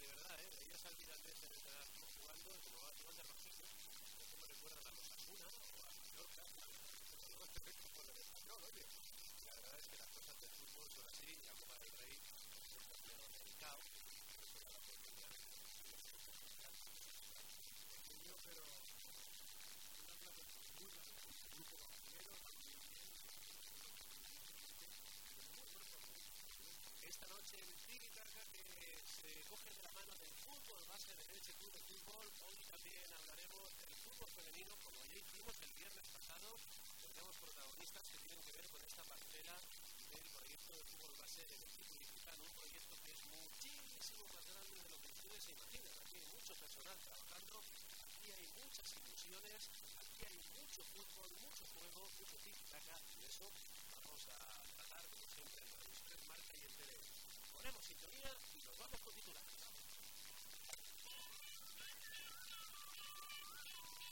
de verdad, ¿eh? Ellas al Mirandés en el jugando, como va jugando rojito, como me recuerdan a los Asuna o a Mallorca, los dos perfectos con el español, oye. La verdad es que las cosas del fútbol son así, y la Copa del Rey es un delicado, pero esta noche en Tiri Carga que coge de la mano del fútbol base de Elche Club de Fútbol. Hoy también hablaremos del fútbol femenino, como ya hicimos el viernes pasado. Tendremos protagonistas que tienen que ver con esta parcela del proyecto de fútbol base del equipo ilicitano, un proyecto que es muchísimo más grande de lo que ustedes se imaginan. Aquí hay mucho personal trabajando, aquí hay muchas ilusiones, aquí hay mucho fútbol, mucho juego, mucho tic y eso vamos a tratar, como siempre, Ponemos sintonía y nos vamos con titulares.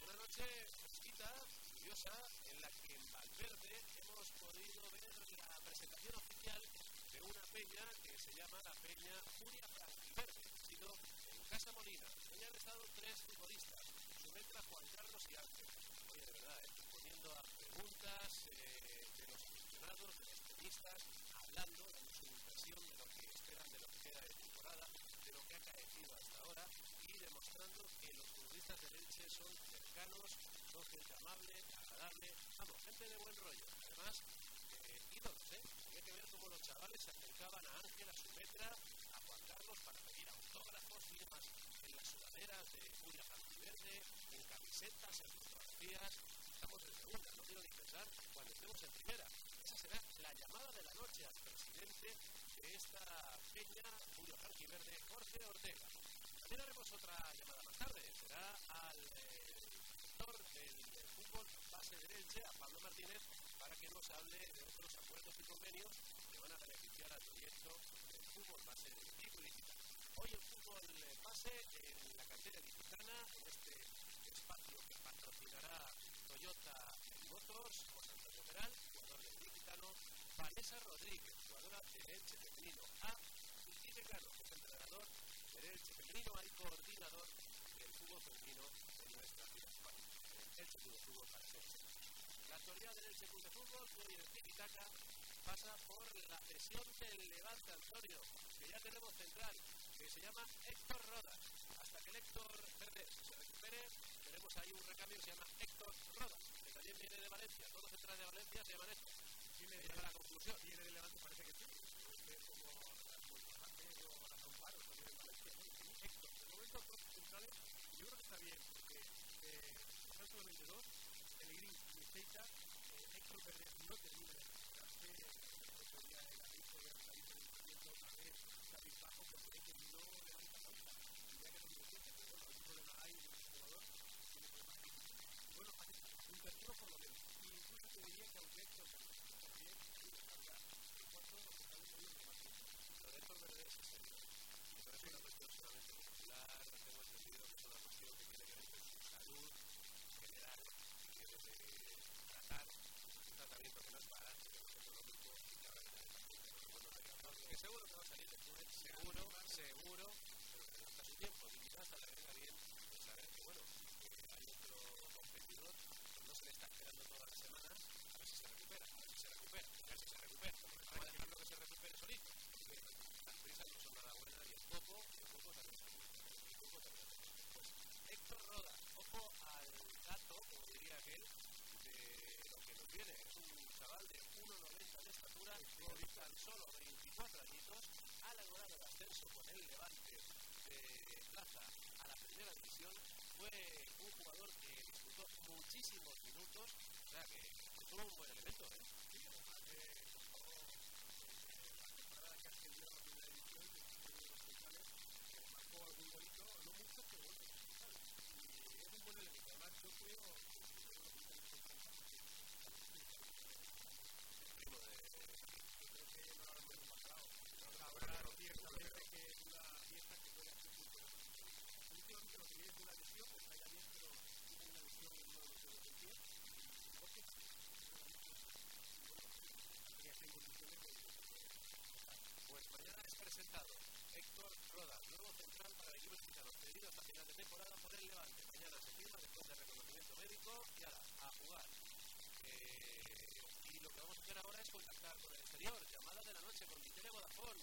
Una noche fresquita, lluviosa, en la que en Valverde hemos podido ver la presentación oficial de una peña que se llama la Peña Furia Franquiverde. Sido en Casa Molina. En han estado tres futbolistas, su metra Juan Carlos y Ángel. Oye, de verdad, eh, a preguntas eh, de los aficionados, de los periodistas, hablando, dando su impresión de lo que esperan de lo que queda de temporada, de hasta ahora y demostrando que los futbolistas de Elche son cercanos, son gente amable, agradable, vamos, gente de buen rollo. Además, eh, ídolos, ¿eh? Había que ver cómo los chavales se acercaban a Ángel, a su letra, a Juan Carlos para pedir autógrafos, firmas en las sudaderas de Furia Verde, en camisetas, en fotografías. Estamos en segunda, no quiero ni pensar cuando estemos en primera. Esa será la llamada de la noche al presidente de esta peña, Julio Verde, Jorge Ortega. También haremos otra llamada más tarde, será al director del fútbol base de Elche, a Pablo Martínez, para que nos hable de otros acuerdos y convenios que van a beneficiar al proyecto del fútbol base del equipo Hoy el fútbol base en la cantera licitana, en este espacio que patrocinará Toyota Motors, José Antonio Peral, jugador del licitano, Vanessa Rodríguez, jugadora del Elche Femenino A, y Quique Cano, que es entrenador del Elche Femenino y coordinador del fútbol femenino en nuestra ciudad, en el Elche Club de Fútbol para La actualidad del Elche Club de Fútbol, hoy en Titicaca, pasa por la presión del Levante Antonio, que ya tenemos central, que se llama Héctor Rodas. Hasta que el Héctor Verde se recupere, tenemos ahí un recambio que se llama Héctor Rodas, que también viene de Valencia. Todos centrales de Valencia se llaman Héctor. Viene de la conclusión. Viene de Levante, parece que sí.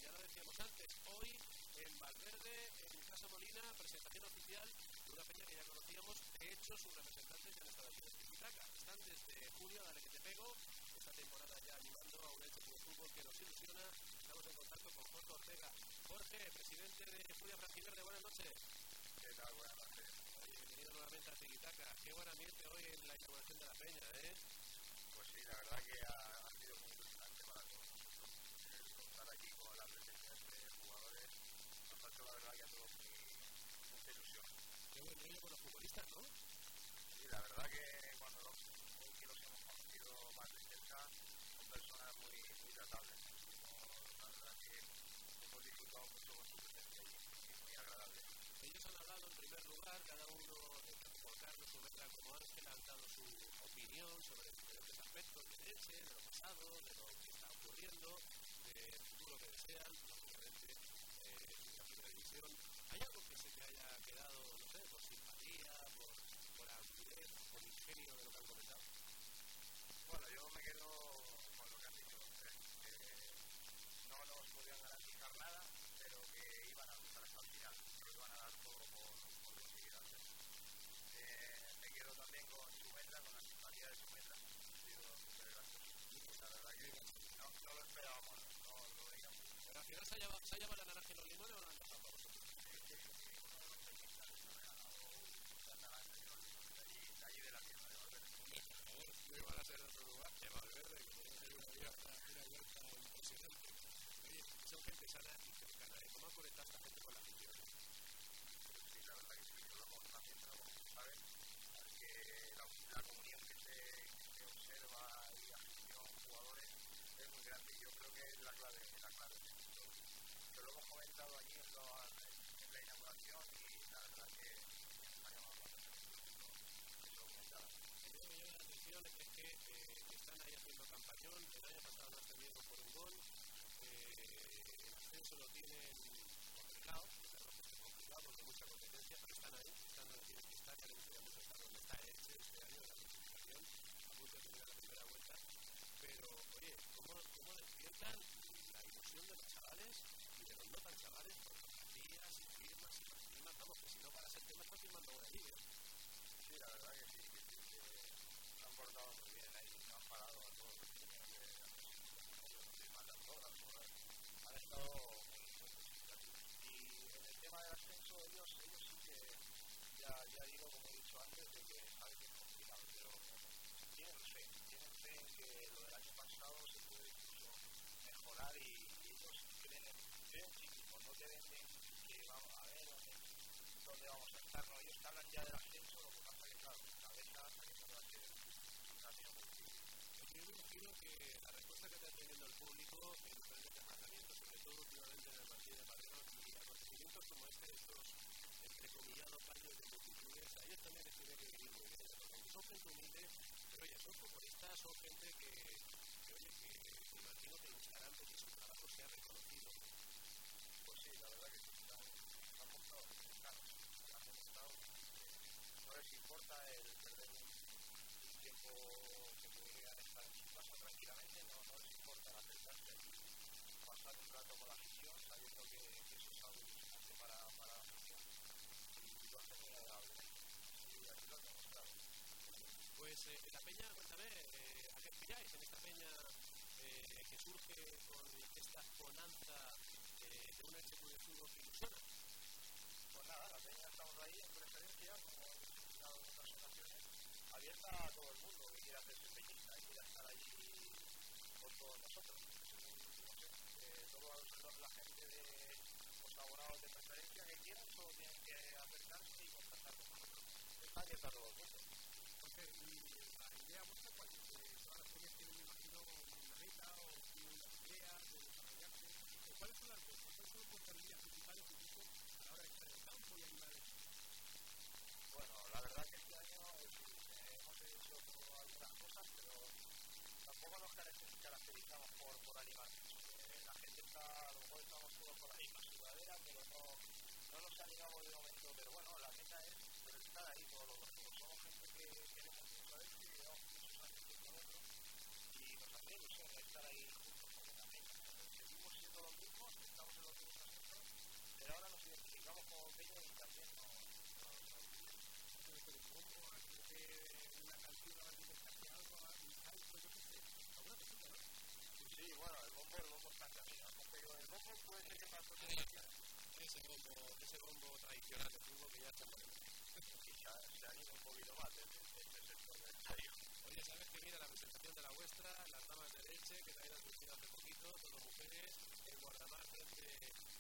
Ya lo decíamos antes, hoy en Valverde, en Casa Molina, presentación oficial de una peña que ya conocíamos, de hecho sus representantes ya han estado aquí en están desde junio, dale que te pego, esta temporada ya animando a un hecho de fútbol que nos ilusiona, estamos en contacto con Jorge Ortega. Jorge, presidente de Julia Franquiverde, buenas noches. ¿Qué tal? Buenas noches. bienvenido nuevamente a Tiquitaca, qué buen ambiente hoy en la inauguración de la peña, ¿eh? Pues sí, la verdad que ha, ha sido muy ilusionante para todos nosotros. Estar aquí con la presencia de jugadores nos ha hecho la verdad que a todos muy, mucha ilusión. Qué buen rollo con los futbolistas, ¿no? Sí, la verdad que cuando los, hemos conocido más de cerca son personas muy, muy tratables. la verdad que hemos disfrutado mucho con su presencia y, muy agradable. Ellos han hablado en primer lugar, cada uno, tanto por Carlos o Berta como Ángel, han dado su opinión sobre diferentes aspectos de Elche, de lo pasado, de lo que está ocurriendo, del futuro que desean, lógicamente, eh, la primera división. ¿Hay algo que se te haya quedado, no sé, por amplidez, por ingenio de lo que han comentado? Bueno, yo me quedo con lo que han dicho que no nos podían garantizar nada, pero que iban a luchar hasta el final, que iban a dar todo por, por conseguir. Eh, me quedo también con su meta, con la simpatía de su meta. La verdad que no, no lo esperábamos, no lo veíamos. Pero al final se ha llevado, se ha llevado la naranja y los limones o han dejado para vosotros. allí de la tienda de Valverde. No iban a ser otro lugar que Valverde, que tiene que ser una huerta, una huerta impresionante. Oye, son gente sana y cercana. ¿eh? ¿Cómo ha conectado esta gente con la afición? Sí, la verdad que sí, yo lo también, pero como saben, que la, la comunión que se, que se observa y afición, jugadores, es muy grande. Yo creo que es la clave, la clave. Pero lo hemos comentado allí en, lo, en la inauguración y la verdad que ha llamado la atención. Lo que me llama la atención es que eh, están ahí haciendo campañón. El año pasado no ascendieron por un gol. Ascenso lo tienen complicado, que complicado porque hay mucha competencia, pero están ahí, están donde tienen que estar. Ya les gustaría mucho estar donde está Elche este año de la clasificación, a punto de terminar la primera vuelta. Pero, oye, ¿cómo, cómo despiertan la ilusión de los chavales y de los no tan chavales por fotografías y firmas y firmas? Vamos, que si no paras el tema, estás firmando una liga. Sí, la verdad que sí, que, sí, que se han portado muy bien ahí, se han parado a todos los niños de de mandan todas, han Y en el tema del ascenso, ellos, ellos sí que ya, ya digo, como he dicho antes, de que saben que es complicado, pero tienen fe, tienen fe en que lo del año pasado se puede incluso mejorar y, y ellos creen en, creen en sí mismos, no te venden que vamos a ver dónde, dónde vamos a estar, no, ellos hablan ya del ascenso, lo que pasa que claro, en cabeza sabiendo que va a ser un camino muy difícil. Yo me imagino que la respuesta que está teniendo el público en diferentes desplazamientos, sobre todo últimamente en el partido de Padrón y acontecimientos como este, estos entrecomillados paños de multitudes, a ellos también les tiene que vivir muy bien, porque son gente humilde, pero oye, son futbolistas, son gente que, que oye, que me imagino que lucharán porque su trabajo sea reconocido. Pues sí, la verdad que sí, están, están montados, claro, están demostrados, no les importa el perder un, tiempo que su casa tranquilamente, no, no les importa acercarse y pasar un rato con la afición, sabiendo que, que eso es algo importante para, para la afición y lo hacen muy agradable. Y así lo han demostrado. Pues eh, en la peña, cuéntame, eh, ¿a qué aspiráis en esta peña eh, que surge con esta bonanza eh, de una hecho de fútbol que ilusiona? Pues nada, la peña estamos ahí en preferencia, como hemos en otras ocasiones, abierta a todo el mundo que quiera hacerse peñista y quiera estar allí con todos nosotros. No sé, eh, toda la gente de los abonados de preferencia que quieran solo tienen que acercarse y contactar con nosotros. Está a todo el mundo. Entonces, la idea vuestra, ¿cuál es? Eh, todas las peñas tienen, me imagino, una meta o tienen unas ideas de desarrollarse. ¿Cuáles son las vuestras? ¿Cuáles son vuestras líneas principales incluso a la hora de estar en el campo y animar el Bueno, la verdad que este año eh, hemos hecho algunas cosas, pero nos este caracterizamos por, por eh, la gente está, a lo mejor estamos todos con la misma pero no, no nos animamos de momento. Pero bueno, la meta es estar ahí todos los domingos. Somos gente que queremos mucho llevamos muchos años con este otro, y nos hace ilusión estar ahí juntos meta. Seguimos siendo los mismos, estamos en los mismos pero ahora nos identificamos como y también nos. Sí, bueno, el bombo, el bombo está camino. El bombo puede ser que pasó ese bombo, ese bombo tradicional de fútbol que ya está por Y se, se han ido un poquito más desde este sector del estadio. Oye, ¿sabes que mira la presentación de la vuestra, las damas de leche, que traen surgido hace poquito, todas mujeres, el guardamar de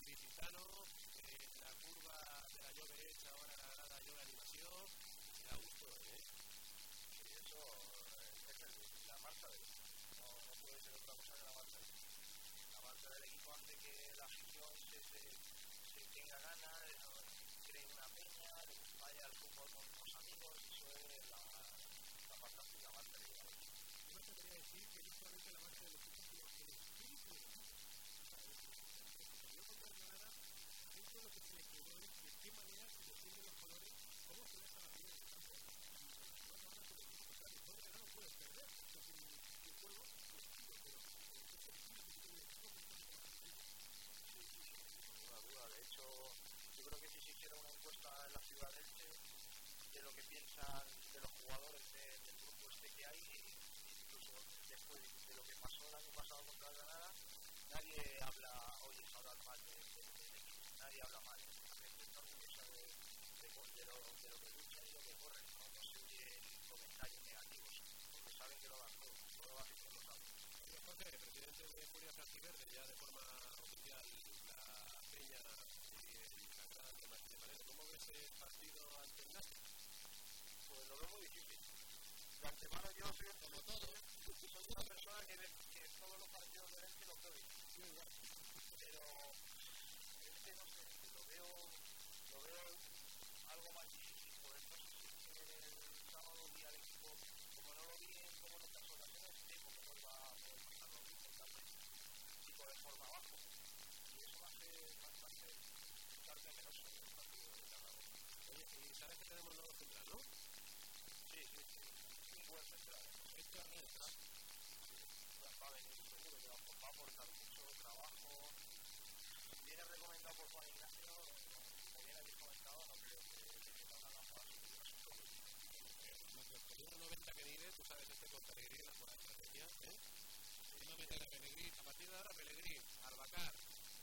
Visitano, eh, la curva de la llove hecha, ahora la grada llove animación, da gusto, ¿eh? Y eso eh, es el, la marcha del no, no puede ser otra cosa del La marcha del equipo hace que la afición se, se, se tenga ganas, cree una peña, vaya al fútbol con los amigos, eso es la, la fantástica marcha del equipo. Yo te quería decir que no solamente la marcha del equipo, sino que el espíritu del equipo. Yo contra Granada, dentro de lo que se le quedó es de qué manera se defienden los colores, cómo se deja la vida del campo. No van a por el equipo, o sea, que todo no puedes perder, esto es un juego colectivo, pero ese espíritu que tiene el equipo, Sí, sí, sí, sin ninguna duda. De hecho, yo creo que si se hiciera una encuesta en la ciudad de Elche de piensan de los jugadores de, del grupo este que hay, incluso después de lo que pasó el año pasado contra Granada, nadie habla, oye, se habla mal de, de, de, nadie habla mal. La gente está de, de, de, lo, de lo que lucha y lo que corre, no, no se oye comentarios negativos, porque saben que lo dan todo, todo lo hacen lo saben. Jorge, presidente de Furia Franquiverde, ya de forma oficial la Peña ¿Cómo ves el partido ante lo veo muy difícil. De antemano yo soy como todo, soy una persona que, que todos los partidos de este los veo difíciles. Pero este no sé, lo veo, lo veo algo más difícil. Por eso sí que el sábado vi al equipo, como no lo vi en en otras ocasiones, sé cómo no va a poder pasar lo mismo también. Tipo de forma abajo. Y eso me hace bastante estar temeroso en el partido de Tarragona. Oye, y sabes que tenemos nuevo central, ¿no? Venir seguro trabajo. Viene recomendado por Juan Ignacio, como bien comentado, no creo que tenga nada para subir a su propio. El 90 que tú sabes este con ¿eh? No meter a partir de ahora Pellegrini, Arbacar,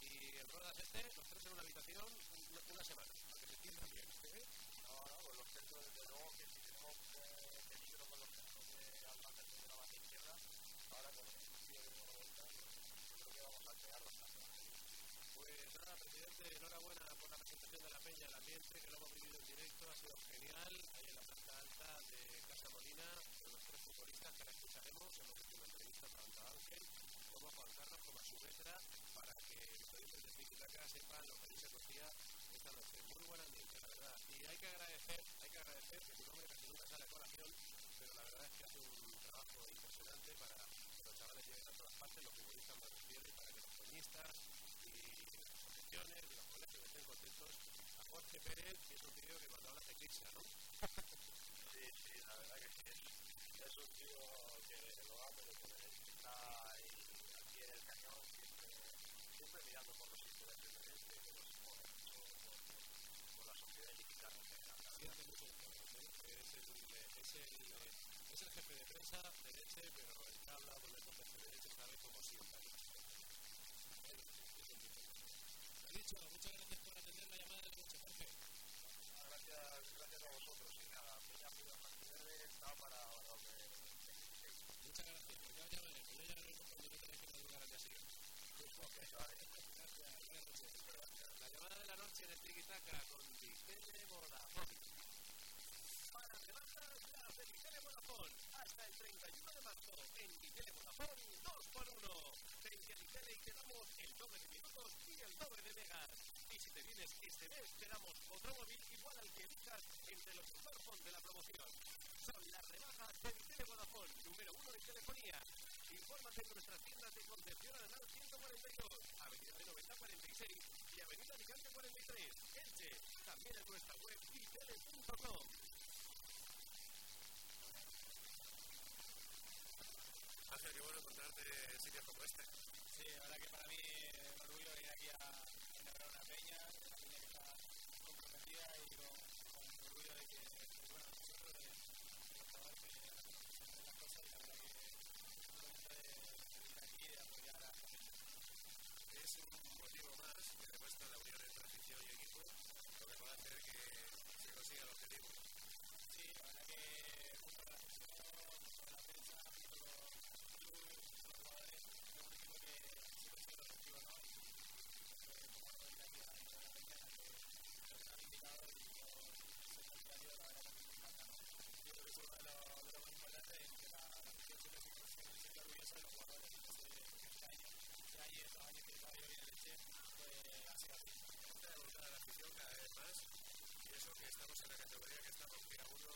y el Rodas este, los tres en una habitación una, semana, para que se bien. No, no, pues los centros, desde luego, que si tenemos eh, peligro con los centros de Almanza de la banda izquierda, ahora con el estudio de 1.90, yo creo que vamos a crear bastante. Presidente, enhorabuena por la presentación de la Peña, el ambiente que lo hemos vivido en directo, ha sido genial, ahí en la planta alta de Casa Molina, con los tres futbolistas que ahora escucharemos, hemos hecho una entrevista tanto a Ángel como a Juan Carlos como a su letra, para que los oyentes de Titicaca sepan lo que dice Sofía esta noche. Muy buen ambiente, la verdad. Y hay que agradecer, hay que agradecer que tu nombre casi nunca sale a colación, pero la verdad es que hace un trabajo impresionante para que los chavales lleguen a todas partes, los futbolistas más refieren, y para que los coñistas asociaciones y los colegios estén contentos. A Jorge Pérez, que es un tío que cuando habla te eclipsa, ¿no? sí, sí, la verdad que sí. Es un tío que lo va a poder está ahí, aquí en el cañón, siempre, siempre mirando por los intereses de este, que nos mueve mucho por, por la sociedad mexicana en general. Siente mucho ¿eh? es, el, es, el, es el jefe de prensa de leche, pero el que habla con el jefe de leche sabe cómo siempre. Dicho, muchas gracias por atender la llamada de la noche, Jorge. Gracias, gracias a vosotros. Y nada, Peña Pura Martínez está para lo que Muchas gracias. Pues ya llamaremos, ya llamaremos cuando no tenéis que madrugar al día siguiente. La llamada de la noche en el Tiquitaca con Vicente Vodafone. Para rebajas las de Vicente Vodafone. Hasta el 31 de marzo en Vicente Vodafone 2x1. Y te damos el doble de minutos y el doble de megas. Y si te vienes este mes, te damos otro móvil igual al que elijas entre los smartphones de la promoción. Son las rebajas de Vicente Vodafone, número uno en telefonía. Infórmate en nuestras tiendas de Concepción Arenal 142, Avenida de 9046 y Avenida Alicante 43, Elche. También en nuestra web vitele.com. Ángel, qué bueno encontrarte en sitios como este verdad que para mí eh, es un orgullo venir aquí a celebrar una peña, una peña que está comprometida y con, con orgullo de que, bueno, nosotros de, de los trabajos que hacen las cosas y la verdad que contento de venir aquí y apoyar a la familia. Es un motivo más que el resto la unión entre afición y equipo, lo que va a hacer que se consiga el objetivo. Sí, la verdad que de los jugadores este año, este año, este año que estaba yo bien leche, pues ha sido así. Esta voluntad de la afición cada vez más, y eso que estamos en la categoría que estamos, que a uno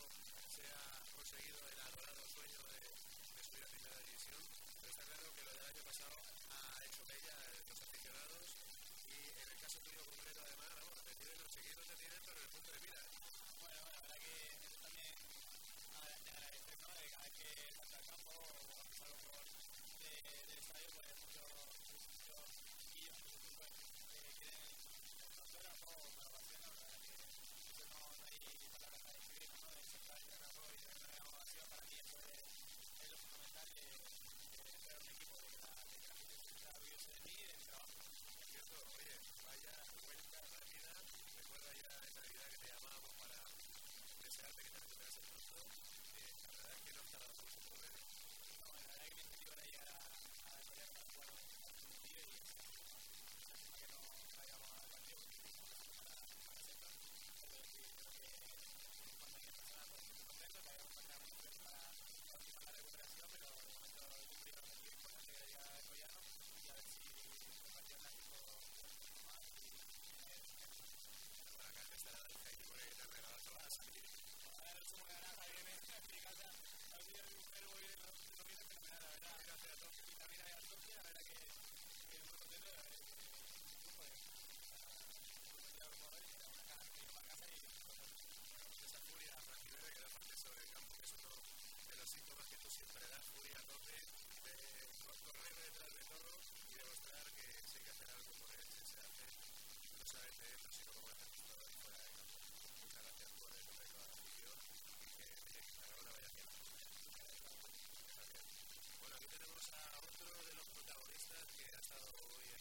se ha conseguido el adorado sueño de, de subir a primera división, pero está claro que lo del año pasado ha hecho bella los aficionados, y en el caso tuyo concreto además, vamos, te tienen los seguidores, te tienen, pero en el punto de mira. Bueno, bueno, la verdad que eso también agradecer, ¿no? De cada vez que salta al campo, la verdad es que no está porque tú siempre das furiándote de correr detrás de todos y demostrar que sí que hacer algo por él, se hace, no sabes de él, sino como hacer todo ahí fuera de campo. Muchas gracias por el momento de vídeo y que ahora vaya bien. Bueno, aquí tenemos a otro de los protagonistas que ha estado hoy en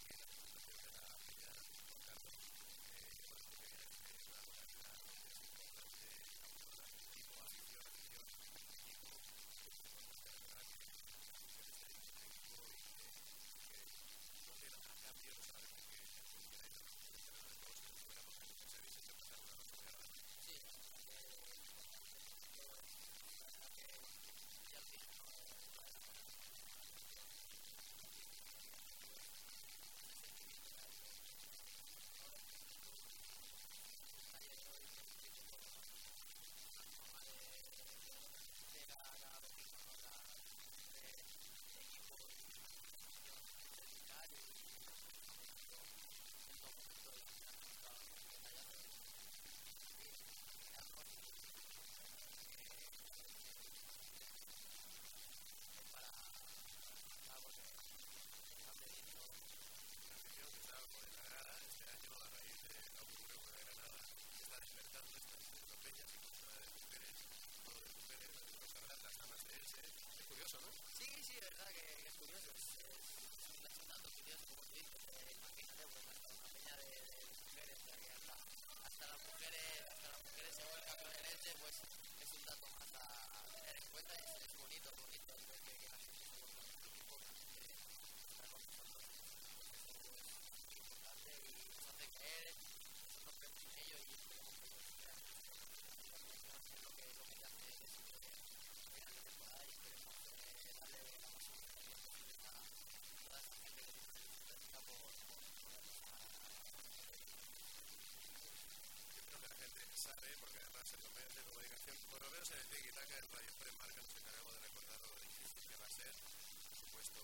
el Big Itaca, el Radio Express Marca, nos encargamos de recordar lo difícil que este va a ser, por supuesto,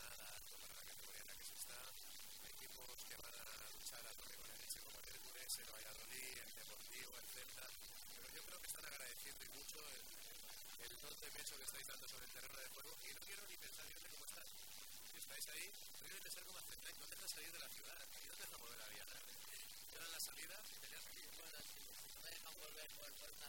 nada para la categoría en la que se está, equipos que van a luchar a torre con el Elche como el Hércules, el Valladolid, el Deportivo, el Celta, pero yo creo que están agradeciendo y mucho el, el don de peso que estáis dando sobre el terreno de juego, y no quiero ni pensar yo cómo están, si estáis ahí, no quiero pensar cómo aceptáis, no dejas salir de la ciudad, y no te dejas volver a viajar, te dan la salida y tenías que ir, bueno, no te dejan volver por, por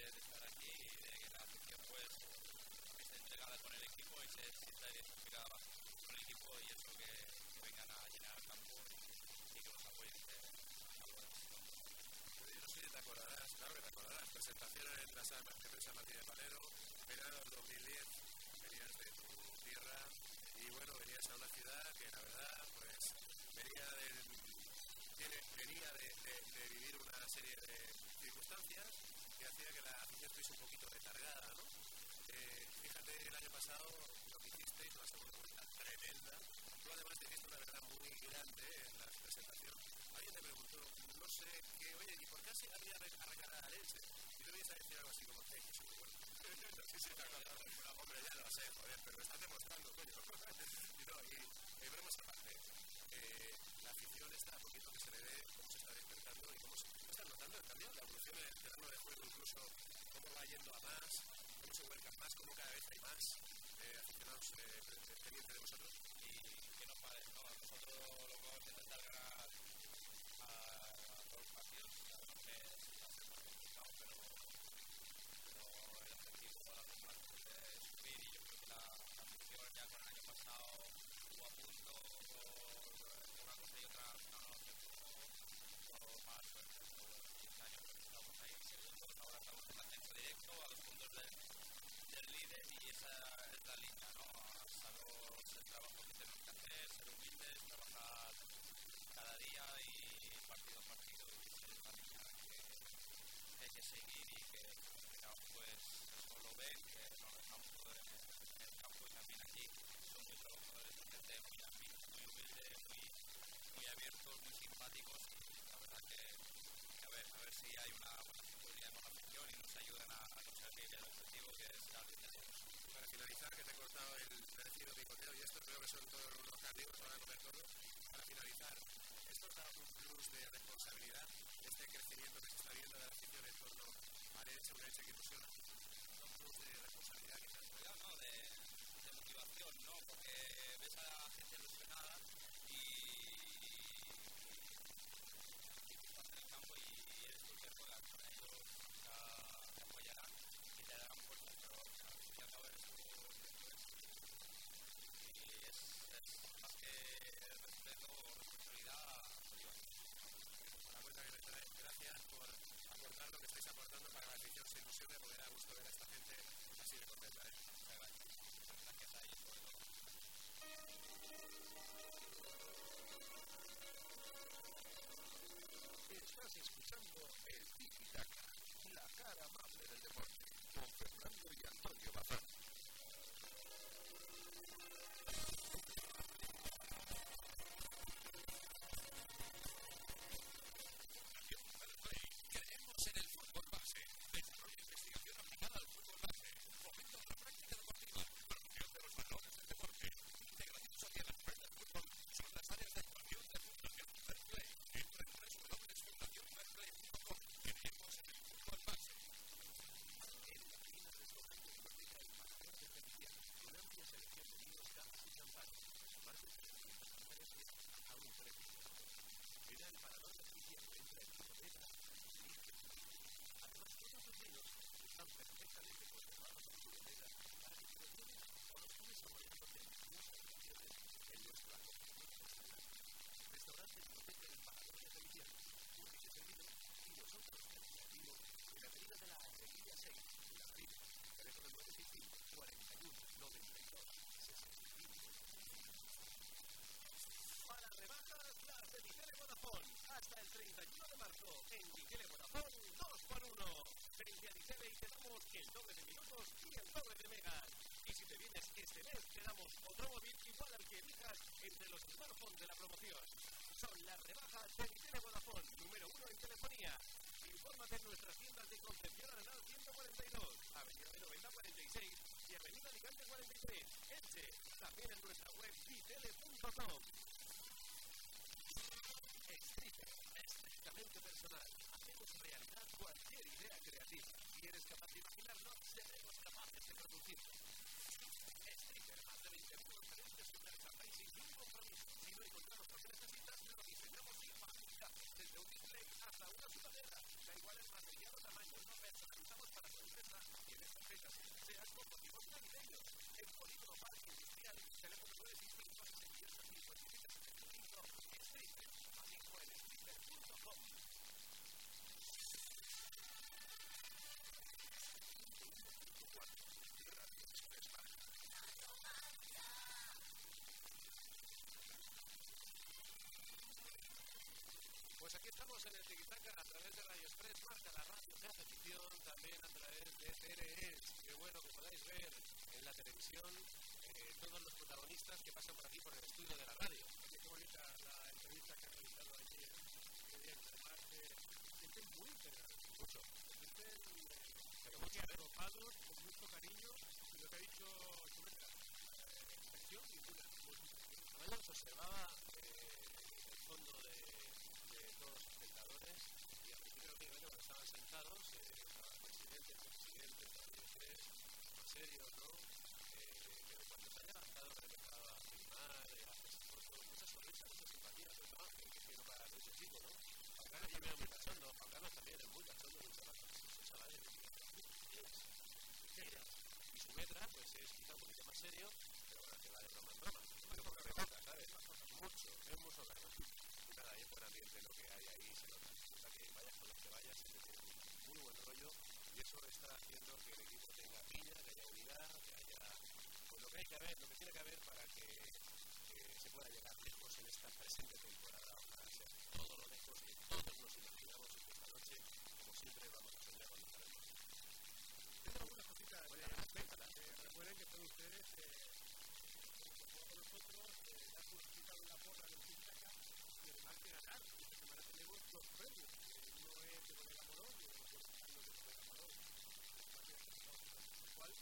de, estar aquí y de que la afición pues esté entregada con el equipo y se sienta identificada con el equipo y eso que, que vengan a llenar el campo y, que nos apoyen que Yo no sé si te acordarás, claro que te acordarás, presentación en la sala de San Martín de Palero, verano del 2010, venías de tu tierra y bueno, venías a una ciudad que la verdad, pues, venía de, venía de vivir una serie de circunstancias que hacía que la afición estuviese un poquito recargada, ¿no? Eh, fíjate, el año pasado lo que hicisteis, una segunda vuelta tremenda. Tú además dijiste una verdad muy grande en la presentación. Alguien te preguntó, no sé qué, oye, ¿y por qué así había arreglada a Lense? Y tú vienes a decir algo así como, hey, soy muy bueno. no sé si te acuerdas. Hombre, ya lo sé, joder, pero lo estás demostrando, coño. y no, y eh, veremos aparte. Eh, la afición está, un poquito que se le ve cómo se está despertando y cómo se está notando el cambio, la evolución en el terreno de juego, incluso cómo va yendo a más, más, cómo cada vez hay más eh, eh, de vosotros. y que no pare, ¿no? Nosotros lo que vamos a intentar ganar a, todos los partidos, que a ser más complicado, pero, el objetivo ahora mismo es subir y yo creo que la, la ya con el año pasado estuvo a punto por, una cosa y otra, no lo por más suerte, pero bueno, este año creo que estamos ahí segundos, ahora estamos en ascenso directo a dos puntos del, y esa es la línea, ¿no? Sabemos el trabajo que tenemos que hacer, ser humildes, trabajar cada día y partido a partido y esa es la línea que, hay que seguir y que los pues eso lo ven, que nos dejamos poder en, en el campo y también aquí son muy trabajadores, gente muy, muy humilde, muy, muy abiertos, muy simpáticos y la verdad que, que a ver, a ver si hay una buena con la afición y nos ayudan a, a conseguir el objetivo que es la. Para finalizar, que te he cortado el merecido picoteo y esto creo que son todos los carnívoros, van a comer todo. Para finalizar, esto da un plus de responsabilidad, este crecimiento que se está viendo de la afición en torno a Leche, una Leche que ilusiona, un plus de responsabilidad que se Cuidado, ¿no? De, de motivación, ¿no? Porque ves a la gente ilusionada ilusione, porque da gusto ver a esta gente así de contenta. ¿eh? Muchas gracias. Gracias a ellos sobre todo. Estás escuchando el Tiki Taka, la cara amable del deporte, con Fernando y Antonio Bazán. TNES. Qué bueno que podáis ver en la televisión eh, todos los protagonistas que pasan por aquí por el estudio de la radio. Qué bonita la entrevista que ha realizado aquí. ¿eh? Qué bien, además, eh, sienten muy integrados. Mucho. Sienten Pero muy ¿eh? arropados, con mucho cariño. Y lo que ha dicho Chumeta, eh, expresión ninguna. Además, los observaba eh, el fondo de, de todos los espectadores y al principio que bueno, cuando estaban sentados, más serios, ¿no? Eh, pero cuando se han levantado, han empezado a filmar, eh, a hacer fotos, mucha sonrisa, mucha simpatía, pero no, que, no para ese chico, ¿no? Carlos también muy cachondo, Carlos también es muy cachondo, muy cachondo, esos chavales, y su metra, pues es quizá un poquito más serio, pero bueno, que va de broma en broma. Yo creo que rebota, ¿sabes? Mucho, es muy sobrado. Nada, y es buen ambiente lo que hay ahí, se nota. O sea, que vayas con los que vayas, un muy buen rollo y eso está haciendo que el equipo tenga piña, que haya unidad, que haya pues lo que hay que haber, lo que tiene que haber para que, que se pueda llegar lejos en esta presente temporada, para ser todo lo lejos que todos nos imaginamos en esta noche, como siempre vamos a soñar cuando estaremos. Tengo algunas cositas. Eh, eh, recuerden que todos ustedes, eh, con nosotros, eh, han solicitado una porra del Titicaca y además de ganar. Esta semana tenemos dos premios. Eh, uno es de Bodega Morón, y uno es de Bodega Morón. Cual,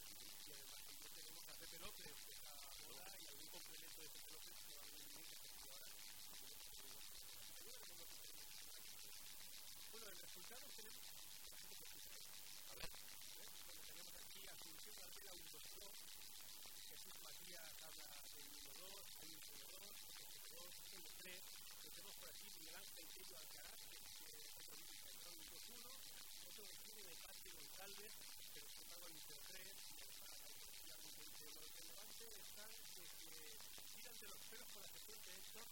y además también tenemos a Pepe López, que está ahora, y algún complemento de Pepe López que va a venir que está aquí ahora. Bueno, el resultado tenemos A ver, tenemos aquí a Asunción Ardela 1 2 Pro, Jesús Matías habla de 1 2, hay un 0 2, 2, 1 3, lo tenemos por aquí Miguel Ángel Alcaraz, otro vídeo que entró 1 2 1, otro destino de el 0 3, y que de los pelos con la gestión de Héctor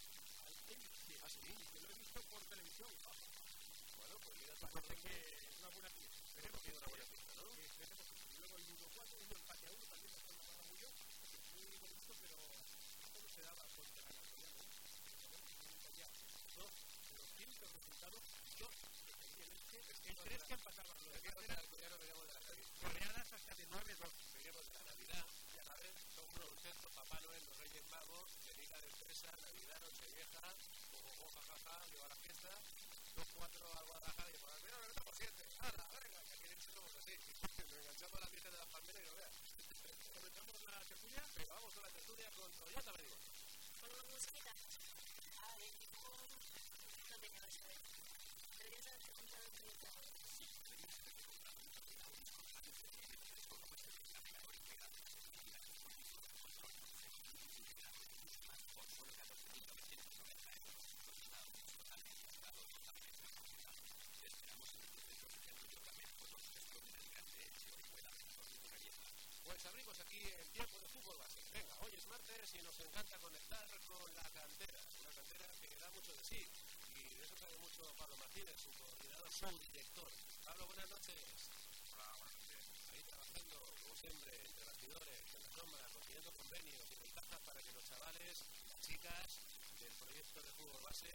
al Elche, ¿Ah, sí? que lo he visto por televisión, bueno, pues mira, parece que es una buena pieza. Esperemos que una buena pista, ¿no? Sí. Luego el 1-4, un empate a 1 también me suena para Bullo, muy bonito, pero tampoco se daba contra Alcoyano. ya dos de los quintos resultados, dos Elche, el tres que empataban los de Veníamos del Alcoyano, veníamos de la serie. goleadas hasta de 9-2. Veníamos de la Navidad, pronunciando Papá Noel, los Reyes Magos, Benita de Fresa, Navidad, Nochevieja, ojo, jajaja, lleva la fiesta, dos, cuatro a Guadalajara y por al menos me por siete. ¡Hala, venga! Que quieren ser todos así. Nos enganchamos a la Virgen de las Palmeras y no veas. Comenzamos la tertulia. Venga, vamos con la tertulia con Toyota Benigón. Con una musiquita. A ver, no. Deberías haber preguntado el el tiempo de fútbol base. Venga, hoy es martes y nos encanta conectar con la cantera, una cantera que da mucho de sí. Y de eso sabe mucho Pablo Martínez, su coordinador, su director. Pablo, buenas noches. Hola, buenas noches. Ahí trabajando, como siempre, entre bastidores, en la sombra, consiguiendo convenios y ventajas para que los chavales, las chicas del proyecto de fútbol base,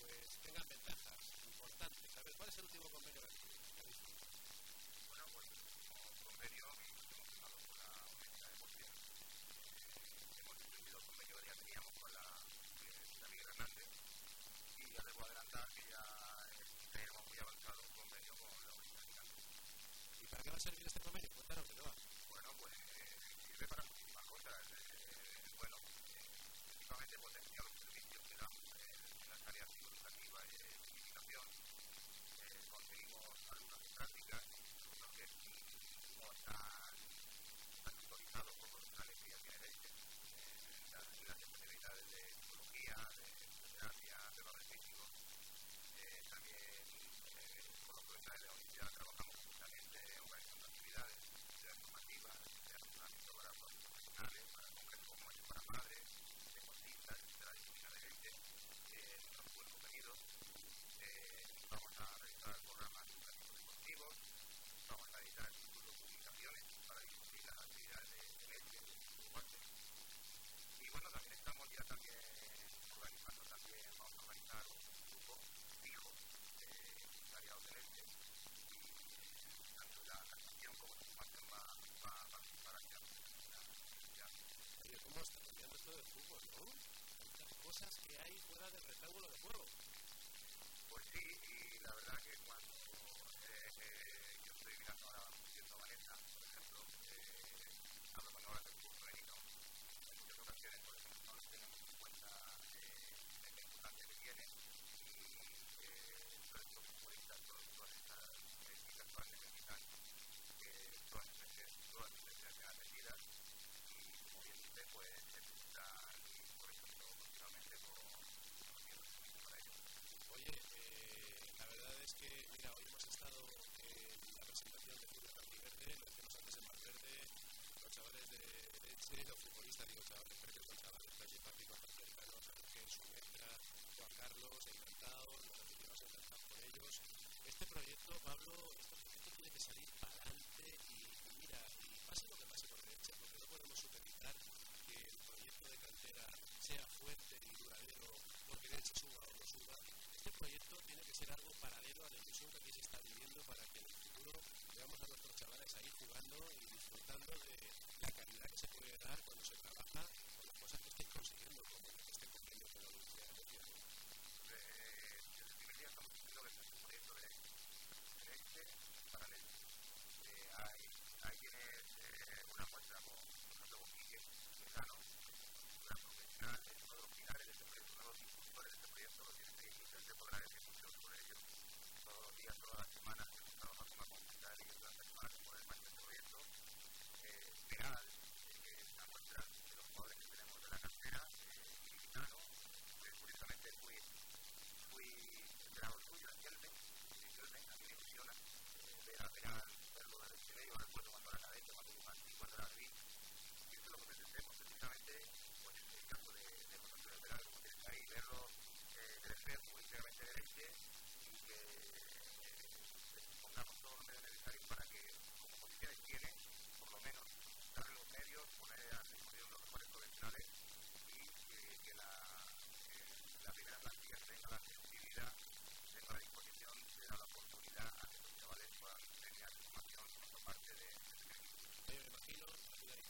pues tengan ventajas importantes. A ver, ¿cuál es el último convenio va a servir este convenio? Cuéntanos, Eloa. Bueno, pues eh, sirve para muchísimas cosas. Eh, eh bueno, eh, efectivamente potencia los servicios que damos en las áreas educativa y de comunicación. conseguimos algunas prácticas, lo que no están autorizados por profesionales que ya tienen derecho. las, las especialidades de psicología, de terapia, de los físicos, también con los profesionales de la universidad trabajamos diferentes y tanto la gestión como su parte va a participar aquí a la universidad. Oye, ¿cómo está cambiando esto del fútbol, no? Muchas cosas que hay fuera del retángulo de juego. Pues sí, y la verdad que cuando eh, eh, yo estoy mirando ahora Sí, los futbolistas, digo, chavales, Pepe González, Pepe Papi, Juan Cercano, Jorge, Sumetra, Juan Carlos, encantados, los aficionados encantados por ellos. Este proyecto, Pablo, este proyecto tiene que salir para adelante y, y mira, y pase lo que pase por derecha, porque no podemos utilizar que el proyecto de cantera sea fuerte y duradero porque derecha suba o no suba. Este proyecto tiene que ser algo paralelo a la ilusión que aquí se está viviendo para que en el futuro veamos a nuestros chavales ahí jugando y disfrutando de la calidad que se puede dar cuando se trabaja personas. Eh, a, ver al, al, al, al, al,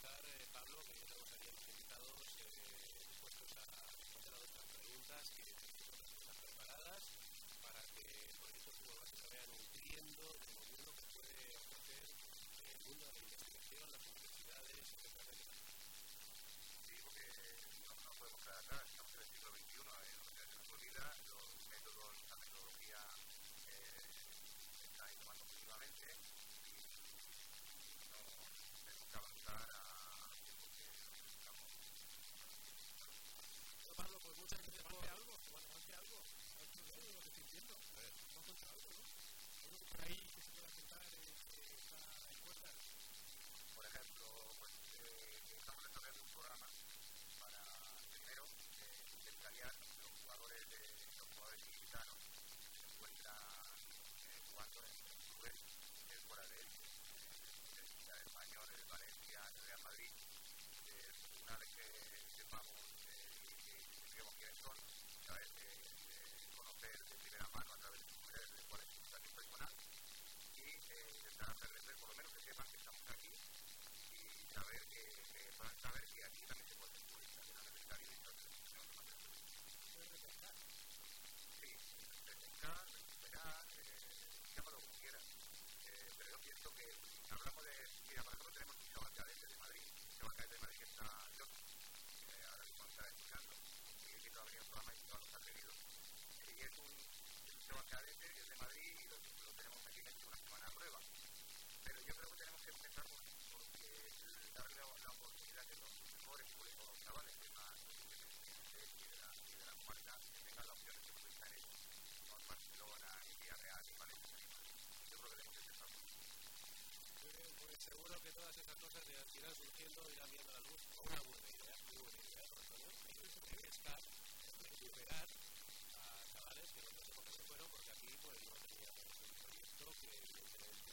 eh, Pablo, que yo tengo aquí a los invitados eh, dispuestos a responder a otras preguntas que están preparadas para que por eso su se vayan nutriendo del mundo que puede ofrecer eh, el mundo de la investigación, las universidades, etc. Sí, porque no, no podemos quedar atrás. que estoy por ejemplo, estamos desarrollando un programa para, primero, inventariar los jugadores de los jugadores mexicanos que se encuentran jugando en fuera de él, Valencia, del Real Madrid. Una vez que sepamos digamos quiénes son, ¿sabes? Eh, eh, conocer de primera mano a través de sus mujeres de cuál es su situación personal y eh, intentar hacerles ver, por lo menos que sepan que estamos aquí y saber que, que para saber que aquí también se puede ser pública, que no es necesario ir a la televisión, no es necesario. Sí, refrescar, recuperar, eh, llámalo como quieras. Eh, pero yo pienso que hablamos de. Mira, por ejemplo, tenemos un chaval cadete de Madrid, un chaval cadete de Madrid que está loco, que ahora mismo está estudiando, y que va a venir al programa y todos los atrevidos. Y es un, es de Madrid y lo, lo tenemos aquí hecho una semana de prueba. Pero yo creo que tenemos que empezar por, porque darle la, la oportunidad que los mejores, todo los chavales, que más independientes y de la, y de la que tengan la opción de en Barcelona, ni Villarreal, ni Valencia. Yo creo que tenemos que empezar por. Muy bien, pues seguro que todas esas cosas irán surgiendo, irán viendo la luz. Una buena idea, muy buena idea, Antonio. Hay que estar, recuperar a chavales que no se fueron porque aquí pues no teníamos un proyecto que evidentemente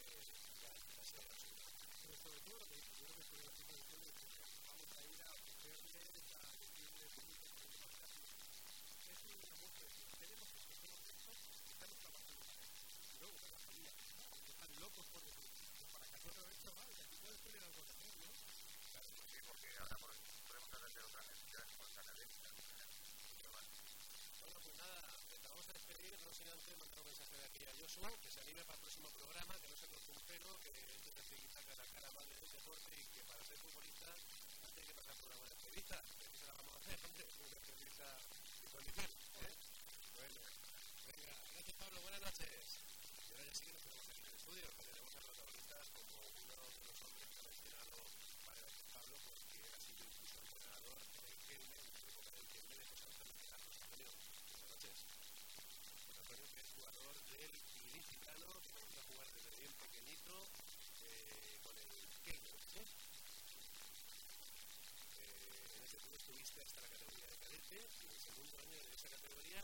ya empezase a resultar. Pero sobre todo lo que yo que el de sueldo es que vamos a ir a ofrecerles, a decirles que es una muestra de que tenemos que hacer esto, estamos trabajando para eso. Y luego, la familia, que están locos por decir, pues para que otra vez chaval, que aquí puedes tener algo hacer, ¿no? Claro, sí, porque ahora por, podemos atender otras necesidades académicas, pero vale. Bueno, pues nada, no sin antes mandar un mensaje de aquí a Joshua, que se anime para el próximo programa, que no se pelo, que este es el saca la cara mal del deporte y que para ser futbolista hay que pasar por una buena entrevista. ¿Qué se la vamos a hacer, hombre? Una entrevista de condición, ¿eh? Bueno, venga, gracias Pablo, buenas noches. Y ahora ya sí que nos aquí en el estudio, que tenemos a protagonistas como uno de los hombres que ha mencionado Pablo, porque ha sido incluso entrenador en el Kelme, en el época del Kelme de José Antonio Carlos Antonio. Buenas noches. José Antonio, que es jugador del ilicitano, que comenzó a jugar desde bien eh, con el Kelme, ¿sí? Eh, en ese club estuviste hasta la categoría de cadete y en el segundo año de esa categoría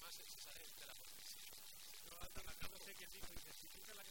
más es esa la justicia. Pero antes, no dijo, la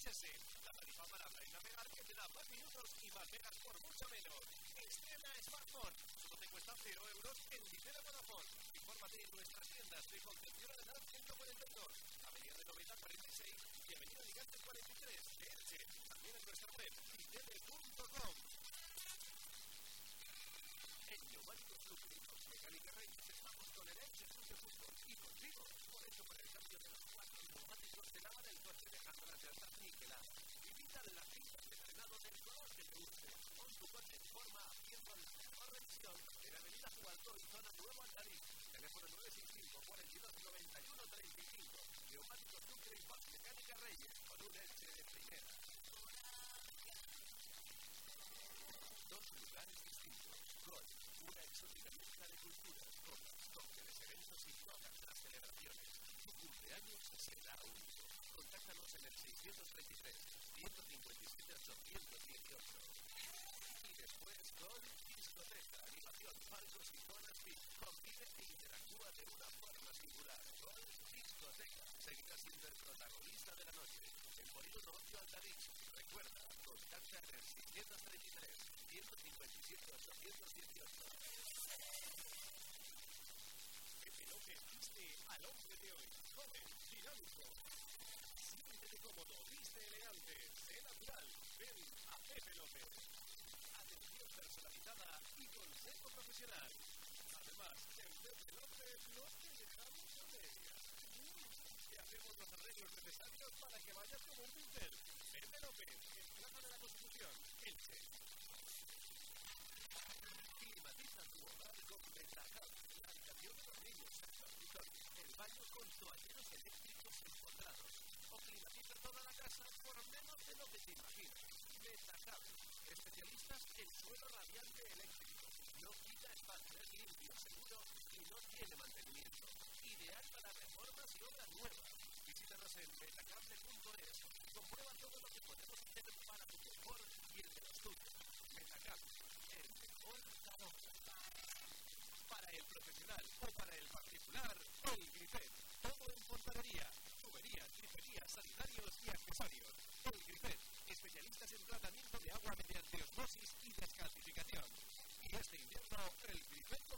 La tarifa para y navegar que te da más minutos y más megas por mucho menos. Estrena smartphone. Solo te cuesta 0 euros en dinero Vodafone. Infórmate en nuestras tiendas de Concepción Arenal 142, Avenida de Noveta 46 y Avenida Gigantes 43 de Elche. También en nuestra web itv.com. En Neumáticos Lucre y Mecánica Reyes estamos con el Elche Club de Fútbol y contigo. Por eso, por el cambio de los cuatro neumáticos te lava del coche dejando las llantas niveladas. Visita la cinta de frenado del color que te guste. Pon tu coche en forma haciendo la mejor revisión en Avenida Jubalcó y Zona Nuevo Altarí. Teléfono 965 42 91 35. Neumáticos Lucre y Mecánica Reyes con un Elche de primera. Dos lugares distintos. Gol, una exótica mezcla de culturas, colas, cócteles, eventos y todas las celebraciones. Tu cumpleaños será único. Contáctanos en el 633 157 818. Y después Gol, discoteca, animación, palcos y zonas. Convive e interactúa de una forma singular. Gol, discoteca. Seguirá siendo el protagonista de la noche. El polígono Ocio Altarix. Recuerda, contacta en el 633 157 818. Pepe López viste al hombre de hoy. Joven, dinámico. Siéntete cómodo, viste elegante, sé natural. Ven a Pepe López. Personalizada y consejo profesional. Además, en Pepe López no te dejamos medias. Te hacemos los arreglos necesarios para que vayas como un pincel. Pepe López, en Plaza de la Constitución, Elche. Climatiza tu hogar con Metacal, la habitación de los niños, el baño con toalleros eléctricos empotrados. O climatiza toda la casa por menos de lo que te imaginas. Metacal, especialistas en suelo radiante eléctrico. No quita espacio, es limpio, seguro y no tiene mantenimiento. Ideal para reformas y obras nuevas. Visítanos en metacable.es y comprueba todo lo que podemos hacer para tu confort y el de los tuyos. Metacable, el mejor trabajo. Para el profesional o para el particular, el Grifet. Todo en fontanería, tuberías, griferías, sanitarios y accesorios. El Grifet, especialistas en tratamiento osmosis y descalcificación. Y este invierno, el Grifet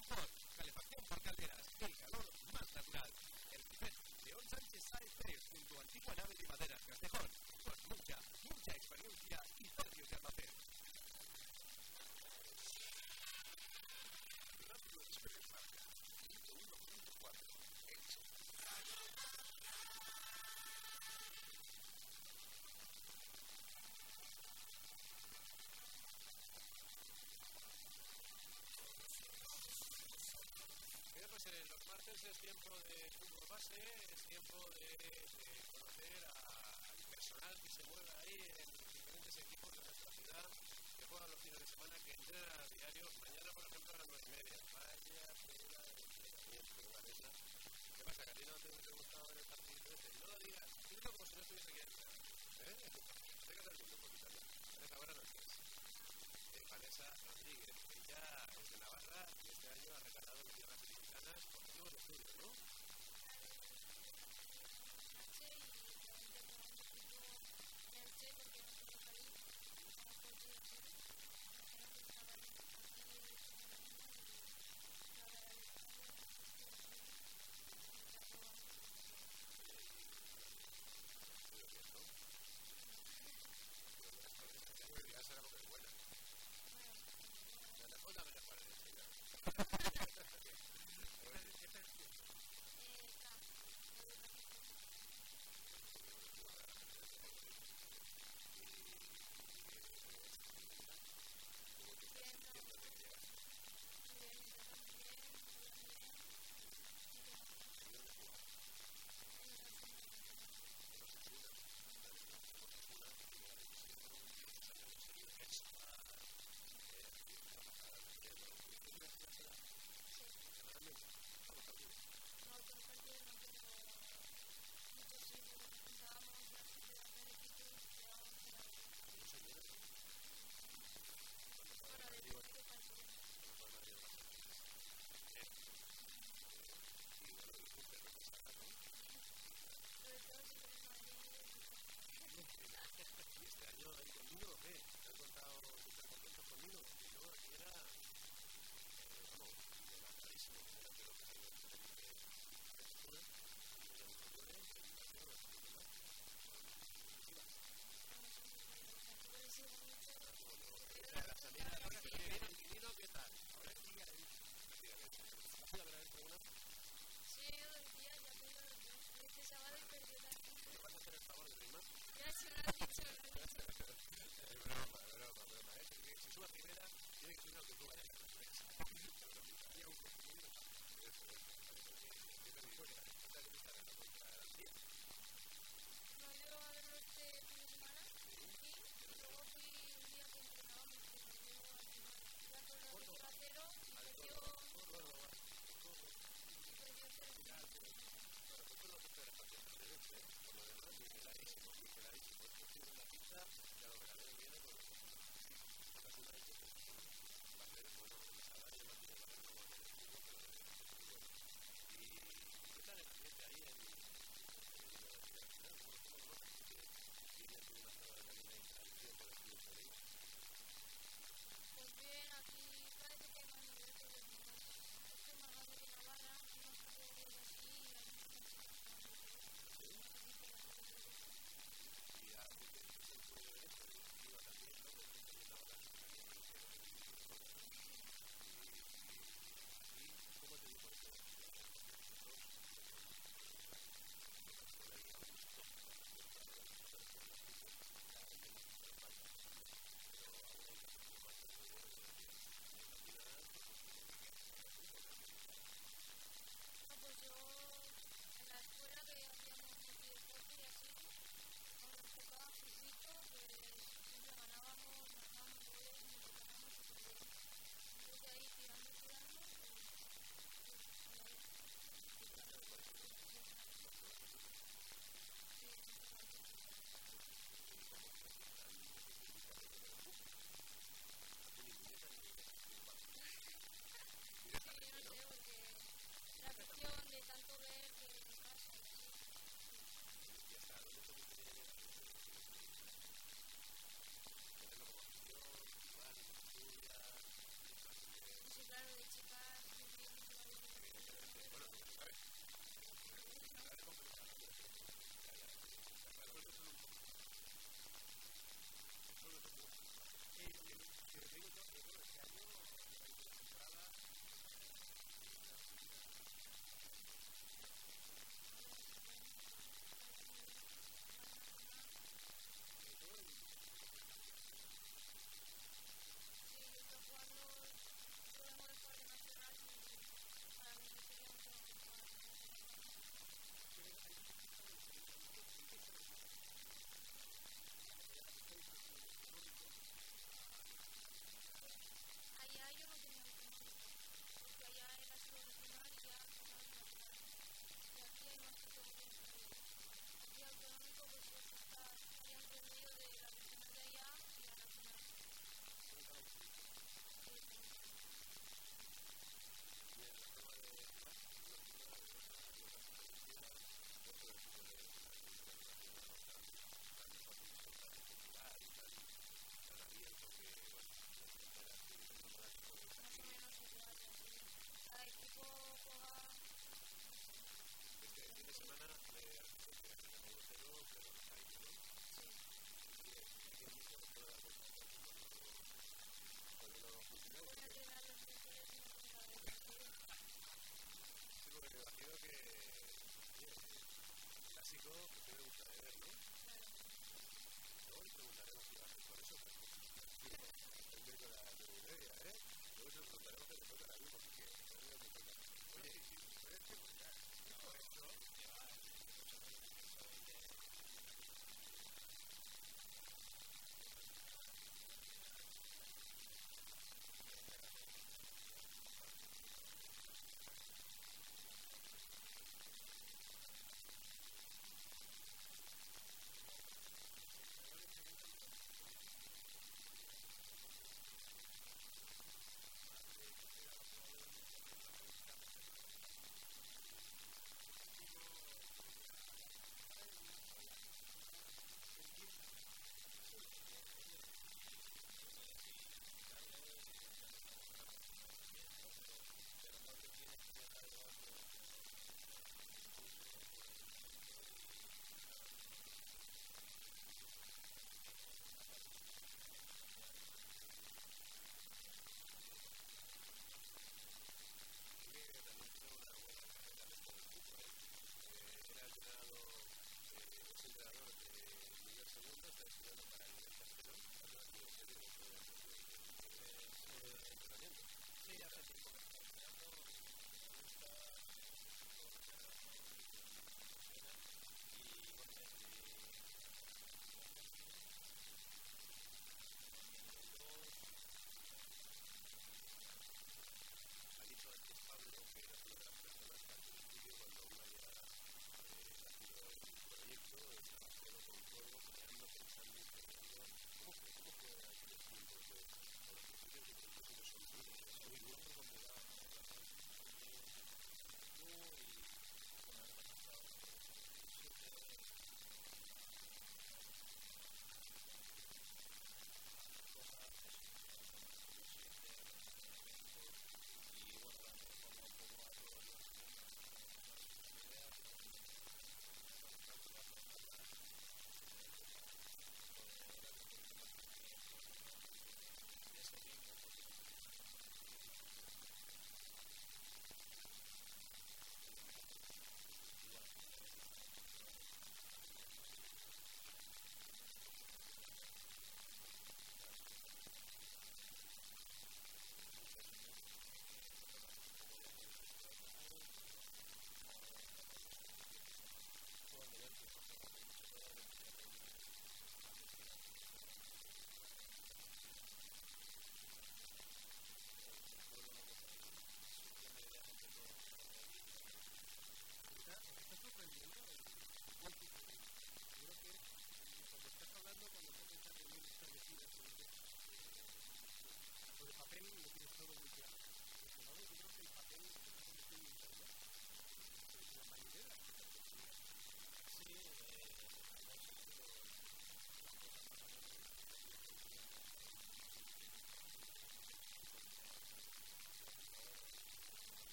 tiempo de fútbol base, es tiempo de, de conocer al personal que se mueve ahí en diferentes equipos de nuestra ciudad, que juegan los fines de semana, que entrenan a diario. Mañana, por ejemplo, a las nueve y media. Vaya tela de entrenamiento, Vanessa. ¿Qué pasa, que a ti no te gustado ver el partido este? No lo digas, dilo como si no estuviese aquí. ¿Eh? Déjate el mundo un poquito. Vanessa, buenas noches. Eh, Vanessa Rodríguez, ella es de Navarra y este año ha regalado en ¿no?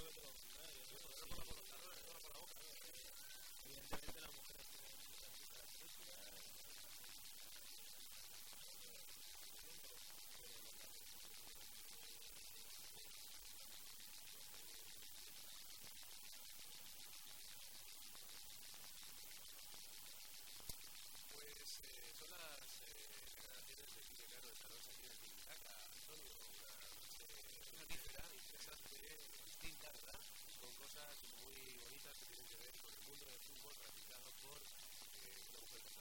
Eh,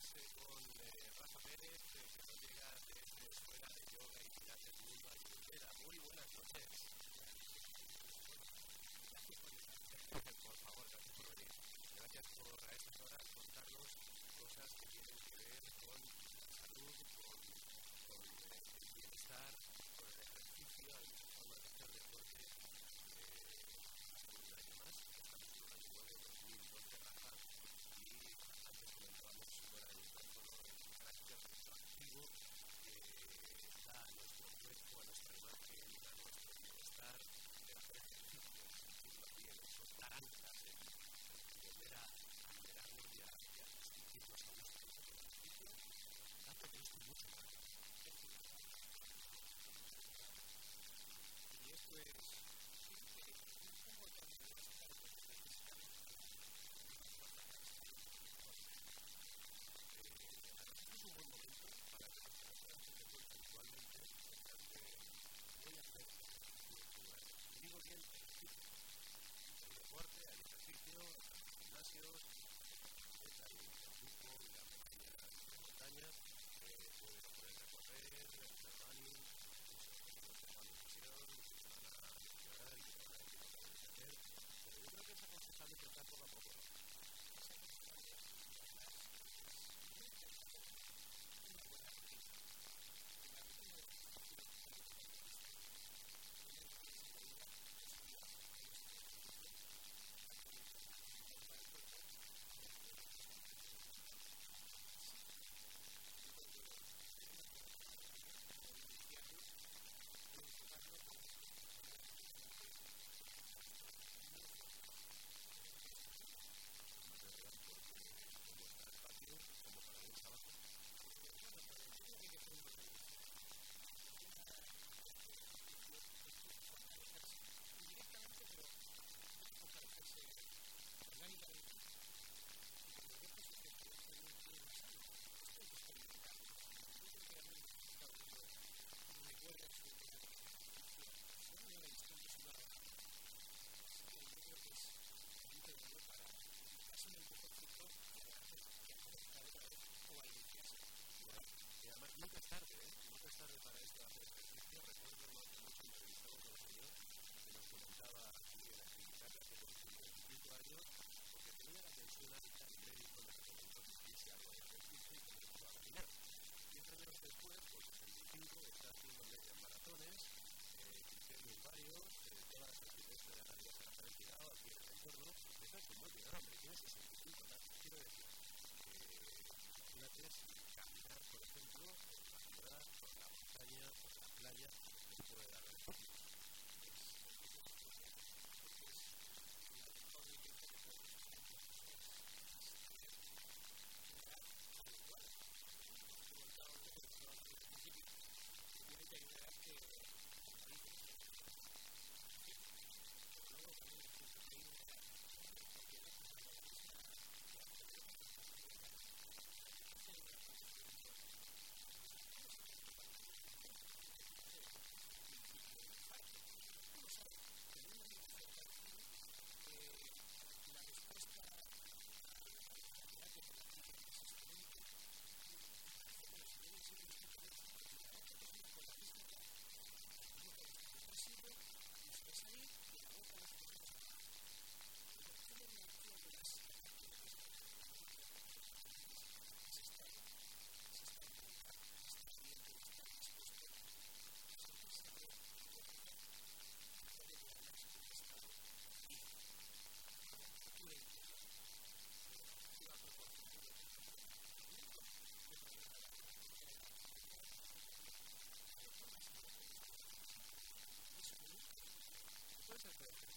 encontrarse con eh, Rafa Pérez, eh, que nos llega desde Escuela de Yoga y Pilates Lima y Urbeda. Muy buenas noches. Gracias por estar. Por favor, gracias por venir. Gracias por a estas horas contarnos cosas que tienen que ver con la salud, con, con el bienestar. Because of it.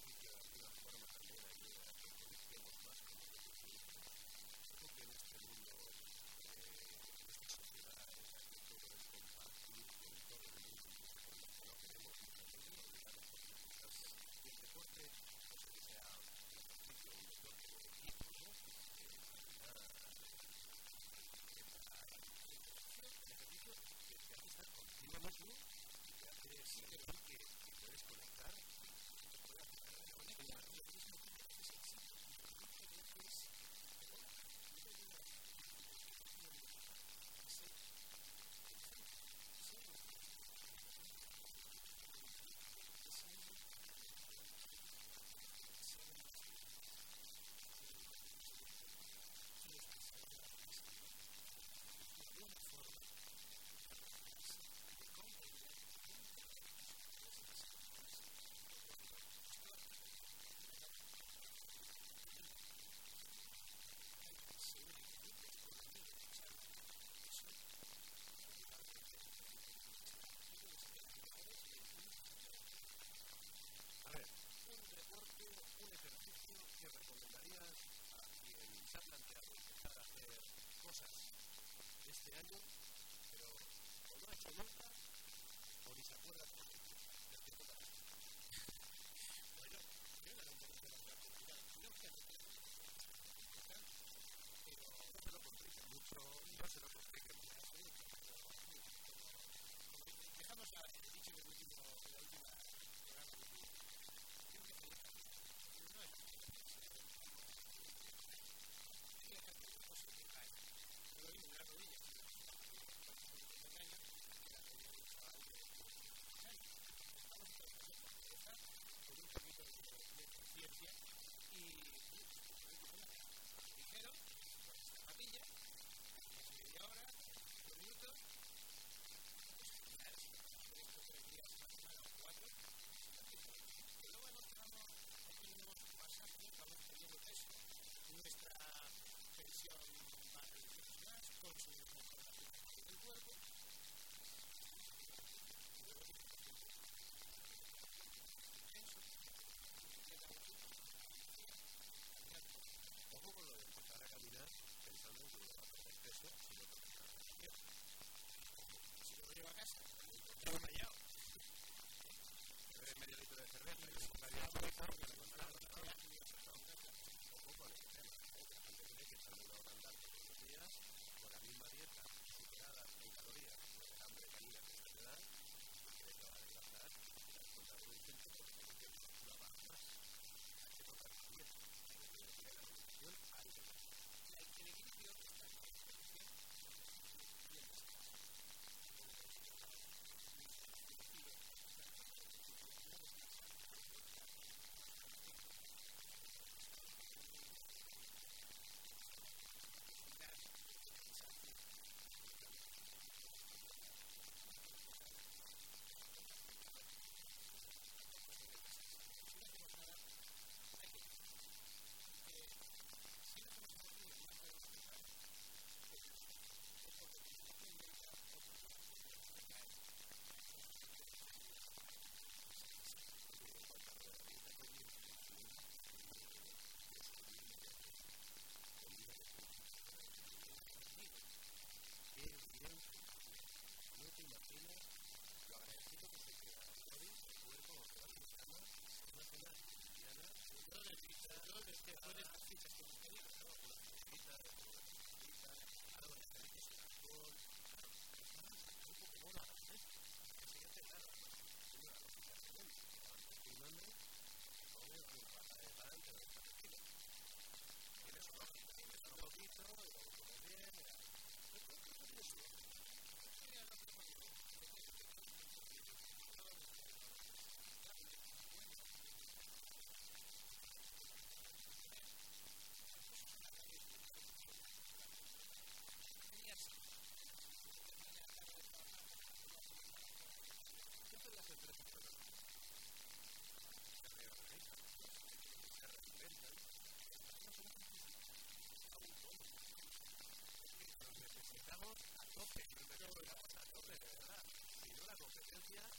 España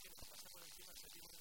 que nos pasa por encima, seguimos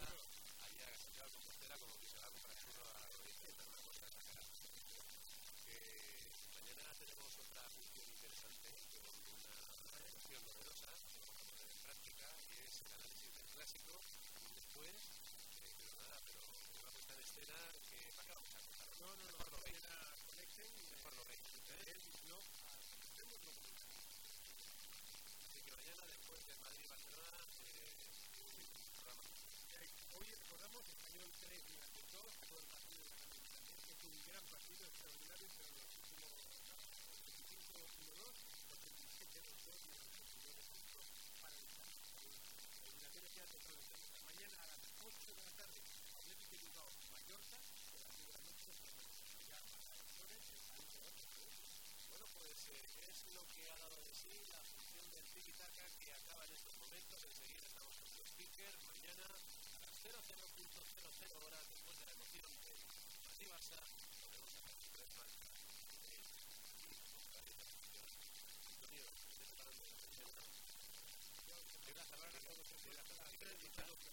Barcelona, allá a Santiago de Compostela, como que se va a comprar uno a es una cosa exagerada. Que mañana tenemos otra función interesante con una función novedosa en práctica y es el análisis del clásico. Después, eh, pero nada, pero una puesta en escena que ¿para qué vamos a contar? No, no, no, Mejor lo veis. mañana conecten y Mejor lo veis. ¿eh? no, hacemos lo que Así que mañana, después del Madrid-Barcelona, eh, un programa. Hoy recordamos Español 3 Mirandés 2, todo el partido de la que es un gran partido ahora, después de la emoción que así va a estar, volvemos a ver falta el Antonio, ¿estás preparando la semana? Yo, la semana, todos los días,